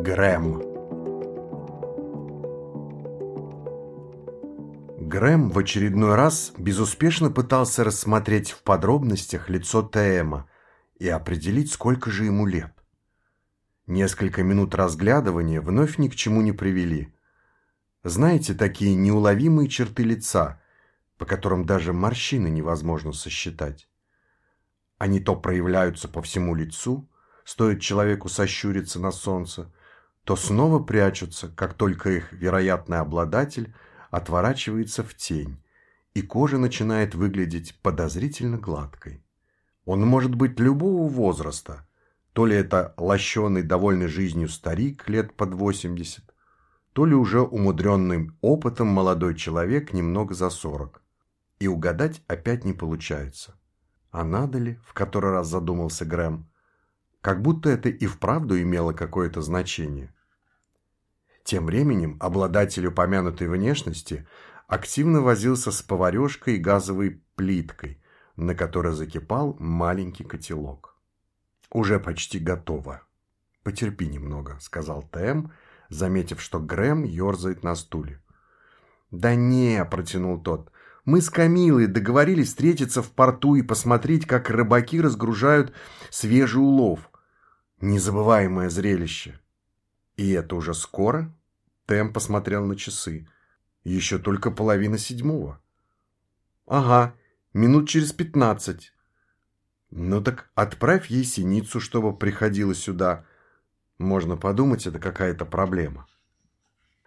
Грэм Грэм в очередной раз безуспешно пытался рассмотреть в подробностях лицо Тээма и определить, сколько же ему лет. Несколько минут разглядывания вновь ни к чему не привели. Знаете, такие неуловимые черты лица, по которым даже морщины невозможно сосчитать. Они то проявляются по всему лицу, стоит человеку сощуриться на солнце, то снова прячутся, как только их вероятный обладатель отворачивается в тень, и кожа начинает выглядеть подозрительно гладкой. Он может быть любого возраста, то ли это лощеный, довольный жизнью старик лет под 80, то ли уже умудренным опытом молодой человек немного за 40. И угадать опять не получается. А надо ли, в который раз задумался Грэм, как будто это и вправду имело какое-то значение. Тем временем обладатель упомянутой внешности активно возился с поварешкой и газовой плиткой, на которой закипал маленький котелок. «Уже почти готово. Потерпи немного», — сказал Т.М., заметив, что Грэм ерзает на стуле. «Да не», — протянул тот, — «мы с Камилой договорились встретиться в порту и посмотреть, как рыбаки разгружают свежий улов. Незабываемое зрелище. И это уже скоро? Тэм посмотрел на часы. Еще только половина седьмого. Ага, минут через пятнадцать. Ну так отправь ей синицу, чтобы приходила сюда. Можно подумать, это какая-то проблема.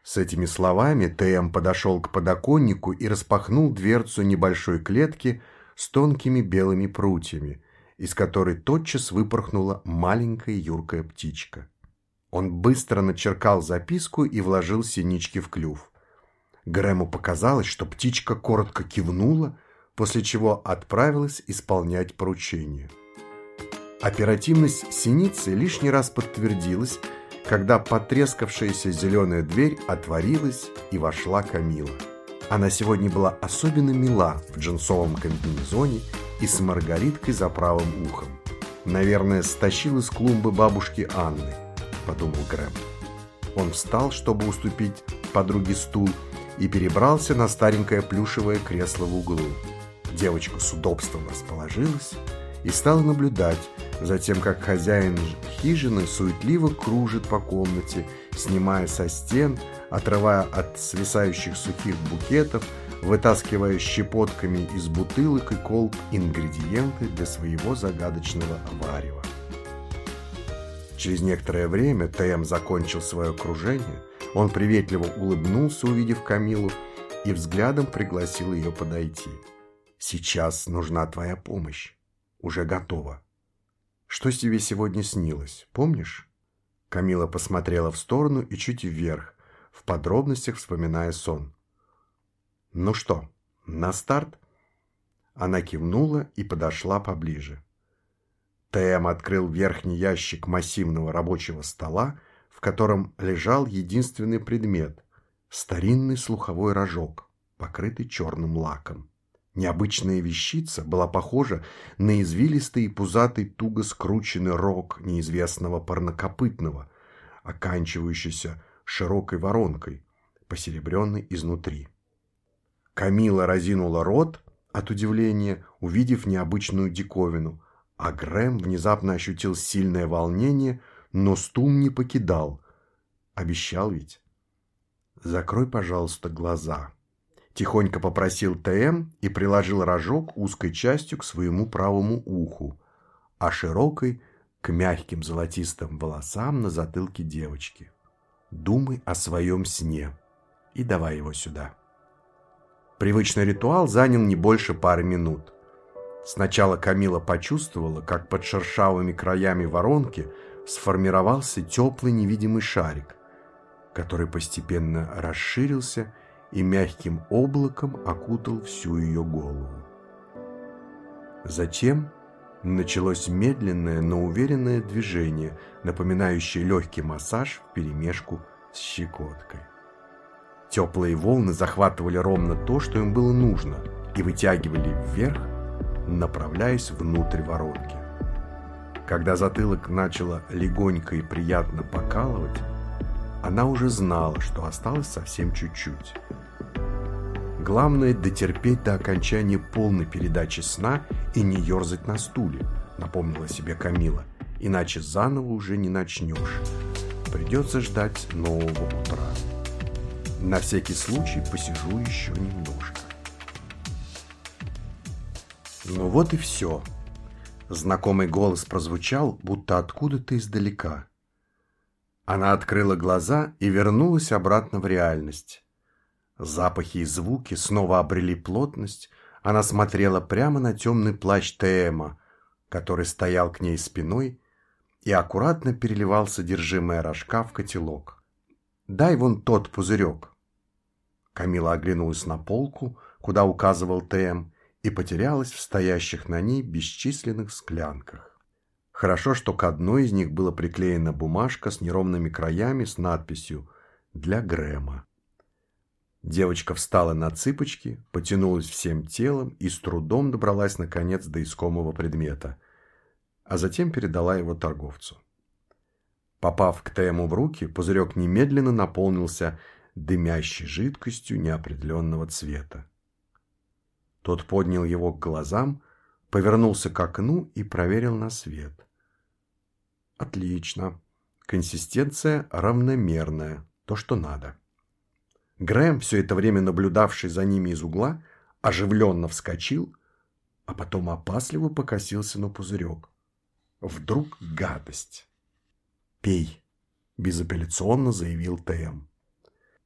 С этими словами Тэм подошел к подоконнику и распахнул дверцу небольшой клетки с тонкими белыми прутьями, из которой тотчас выпорхнула маленькая юркая птичка. Он быстро начеркал записку и вложил синички в клюв. Грэму показалось, что птичка коротко кивнула, после чего отправилась исполнять поручение. Оперативность синицы лишний раз подтвердилась, когда потрескавшаяся зеленая дверь отворилась и вошла Камила. Она сегодня была особенно мила в джинсовом комбинезоне и с маргариткой за правым ухом. Наверное, стащил из клумбы бабушки Анны, подумал Грэм. Он встал, чтобы уступить подруге стул, и перебрался на старенькое плюшевое кресло в углу. Девочка с удобством расположилась и стала наблюдать за тем, как хозяин хижины суетливо кружит по комнате, снимая со стен, отрывая от свисающих сухих букетов, вытаскивая щепотками из бутылок и колб ингредиенты для своего загадочного варева. Через некоторое время ТМ закончил свое окружение, он приветливо улыбнулся, увидев Камилу, и взглядом пригласил ее подойти. «Сейчас нужна твоя помощь. Уже готова. Что тебе сегодня снилось, помнишь?» Камила посмотрела в сторону и чуть вверх, в подробностях вспоминая сон. «Ну что, на старт?» Она кивнула и подошла поближе. ТМ открыл верхний ящик массивного рабочего стола, в котором лежал единственный предмет – старинный слуховой рожок, покрытый черным лаком. Необычная вещица была похожа на извилистый и пузатый туго скрученный рог неизвестного парнокопытного, оканчивающийся широкой воронкой, посеребренной изнутри. Камила разинула рот от удивления, увидев необычную диковину, а Грэм внезапно ощутил сильное волнение, но стул не покидал. Обещал ведь? «Закрой, пожалуйста, глаза», – тихонько попросил ТМ и приложил рожок узкой частью к своему правому уху, а широкой – к мягким золотистым волосам на затылке девочки. «Думай о своем сне и давай его сюда». Привычный ритуал занял не больше пары минут. Сначала Камила почувствовала, как под шершавыми краями воронки сформировался теплый невидимый шарик, который постепенно расширился и мягким облаком окутал всю ее голову. Затем началось медленное, но уверенное движение, напоминающее легкий массаж вперемешку с щекоткой. Теплые волны захватывали ровно то, что им было нужно, и вытягивали вверх, направляясь внутрь воронки. Когда затылок начало легонько и приятно покалывать, Она уже знала, что осталось совсем чуть-чуть. Главное – дотерпеть до окончания полной передачи сна и не ерзать на стуле, напомнила себе Камила, иначе заново уже не начнешь. Придется ждать нового утра. На всякий случай посижу еще немножко. Ну вот и все. Знакомый голос прозвучал, будто откуда-то издалека. Она открыла глаза и вернулась обратно в реальность. Запахи и звуки снова обрели плотность. Она смотрела прямо на темный плащ Теэма, который стоял к ней спиной и аккуратно переливал содержимое рожка в котелок. «Дай вон тот пузырек». Камила оглянулась на полку, куда указывал ТМ, и потерялась в стоящих на ней бесчисленных склянках. Хорошо, что к одной из них была приклеена бумажка с неровными краями с надписью «Для Грэма». Девочка встала на цыпочки, потянулась всем телом и с трудом добралась наконец до искомого предмета, а затем передала его торговцу. Попав к Тему в руки, пузырек немедленно наполнился дымящей жидкостью неопределенного цвета. Тот поднял его к глазам, повернулся к окну и проверил на свет. Отлично. Консистенция равномерная, то, что надо. Грэм, все это время наблюдавший за ними из угла, оживленно вскочил, а потом опасливо покосился на пузырек. Вдруг гадость. «Пей», – безапелляционно заявил ТМ.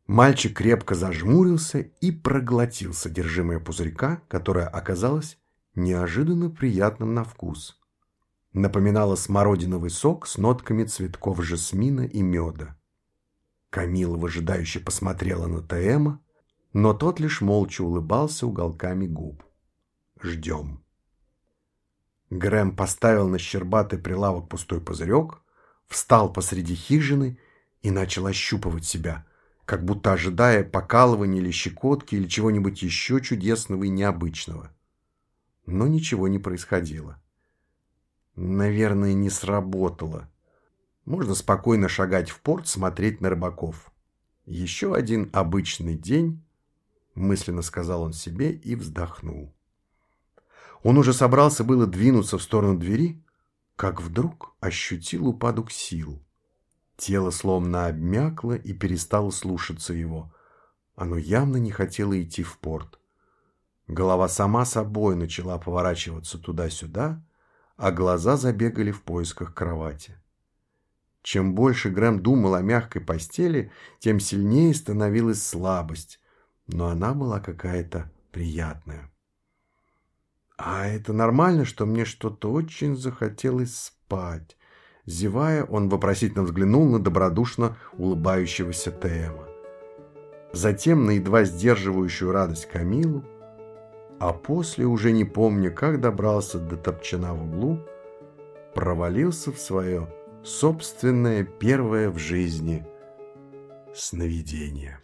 Мальчик крепко зажмурился и проглотил содержимое пузырька, которое оказалось неожиданно приятным на вкус. Напоминало смородиновый сок с нотками цветков жасмина и меда. Камила выжидающе посмотрела на ТМа, но тот лишь молча улыбался уголками губ. «Ждем». Грэм поставил на щербатый прилавок пустой пузырек, встал посреди хижины и начал ощупывать себя – как будто ожидая покалывания или щекотки или чего-нибудь еще чудесного и необычного. Но ничего не происходило. Наверное, не сработало. Можно спокойно шагать в порт, смотреть на рыбаков. Еще один обычный день, мысленно сказал он себе и вздохнул. Он уже собрался было двинуться в сторону двери, как вдруг ощутил упадок сил. Тело словно обмякло и перестало слушаться его. Оно явно не хотело идти в порт. Голова сама собой начала поворачиваться туда-сюда, а глаза забегали в поисках кровати. Чем больше Грэм думал о мягкой постели, тем сильнее становилась слабость, но она была какая-то приятная. А это нормально, что мне что-то очень захотелось спать. Зевая, он вопросительно взглянул на добродушно улыбающегося Теэма. Затем на едва сдерживающую радость Камилу, а после, уже не помня, как добрался до топчана в углу, провалился в свое собственное первое в жизни сновидение.